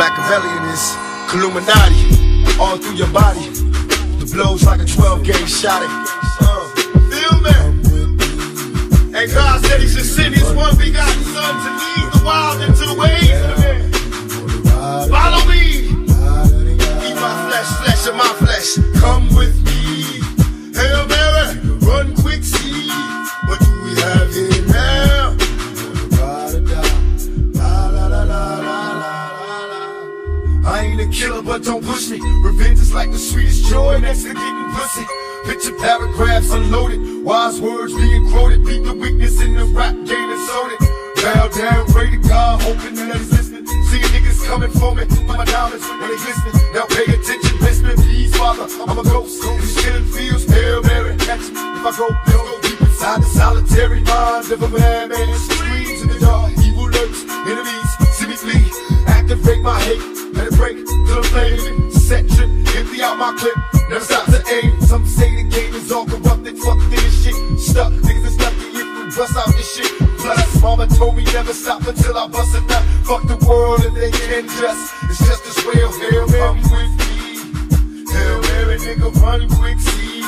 Machiavellian is Killuminati, all through your body. The blows like a 12 gauge shot. Uh, feel me? And God said He should send His one begotten Son to lead the wild into the ways of the man. Follow me. Eat my flesh, flesh of my flesh. Come with me. Killer, but don't push me. Revenge is like the sweetest joy next to getting pussy. Picture paragraphs unloaded, wise words being quoted. Beat the weakness in the rap game and sold it. Bow down, pray to God, hoping that he's listening. Seeing niggas coming for me, my diamonds when they glistening. Now pay attention, listen, please, Father. I'm a ghost. These killing fields, Hail Mary, catch me. If I go, go deep inside the solitary mind of a madman. Just, it's just as well. Hail Mary with me. Hail Mary, nigga, run quick, see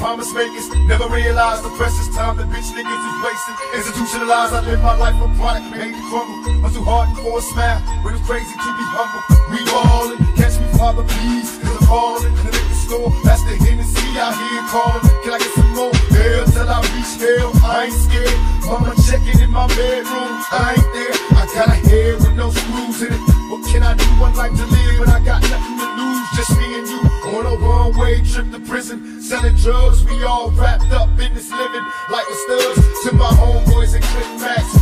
promise makers. Never realized the precious time that bitch niggas is wasting. Institutionalized, I live my life a product made to crumble. I'm too hard for a smile, but it's crazy to be humble. We ballin', catch me, father, please. Cause I'm ballin' in the liquor store. That's the Hennessy out here callin'. Can I get some more? Hell till I reach hell. I ain't scared. Mama checking in my bedroom. I ain't there. I got a head with no screws in it. What can I do? One life to live, but I prison. Selling drugs, we all wrapped up in this living like the studs. To my homeboys and Click Max,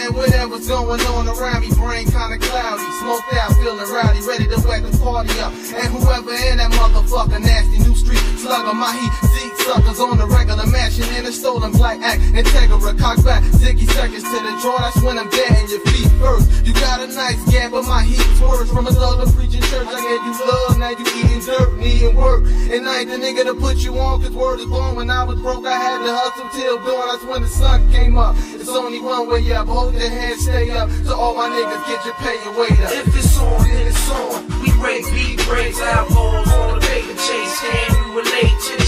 and whatever's going on around me. Brain kinda cloudy, smoked out, feeling rowdy, ready to wet the party up. And whoever in that motherfucker, nasty new street slugger, my heat, Suckers on the regular mashing in a stolen black Acura. Integra, cock back, zicky seconds to the jaw. That's when I'm dead in your feet first. You got a nice gap, but my heat's worse. From a to preaching church, I gave you love, now you eating dirt, needing work. And I ain't the nigga to put you on, cause word is born. When I was broke, I had to hustle till dawn. That's when the sun came up. It's only one way up, hold your head, stay up. So all my niggas get your pay your weight up. If it's on, then it's on. We break beat breaks, eyeballs on the paper chase. Can you relate to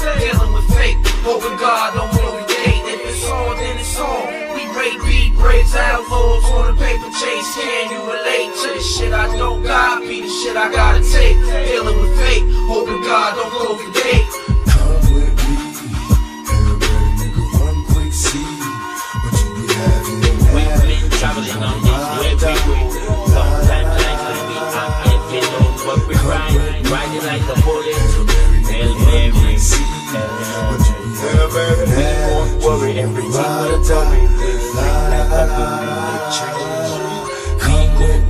Dealing with fate, hoping God don't want me date. If it's on, then it's on. We break beat breaks, eyeballs on the paper chase. Can you relate to the shit I don't got? Be the shit I gotta take. Dealing with fate, hoping God don't close the gate. Come with me. Hail Mary, nigga, run quick, see what you be having We've been traveling on this every way. Sometimes like when we are heading on what we ride, riding like a bullet. Hail Mary, Hail Mary, won't worry, everything will worry. Live like a boom in the tree.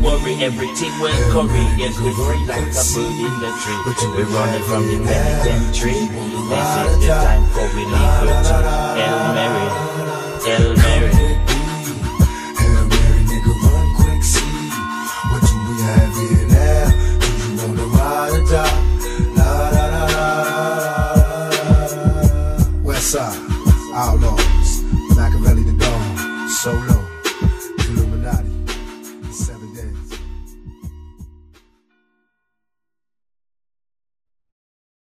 Worry, everything curry. Yes, we're free like a bird in the tree. but We're running from the penitentiary. This is the time for we liberty. Hail Mary, so low.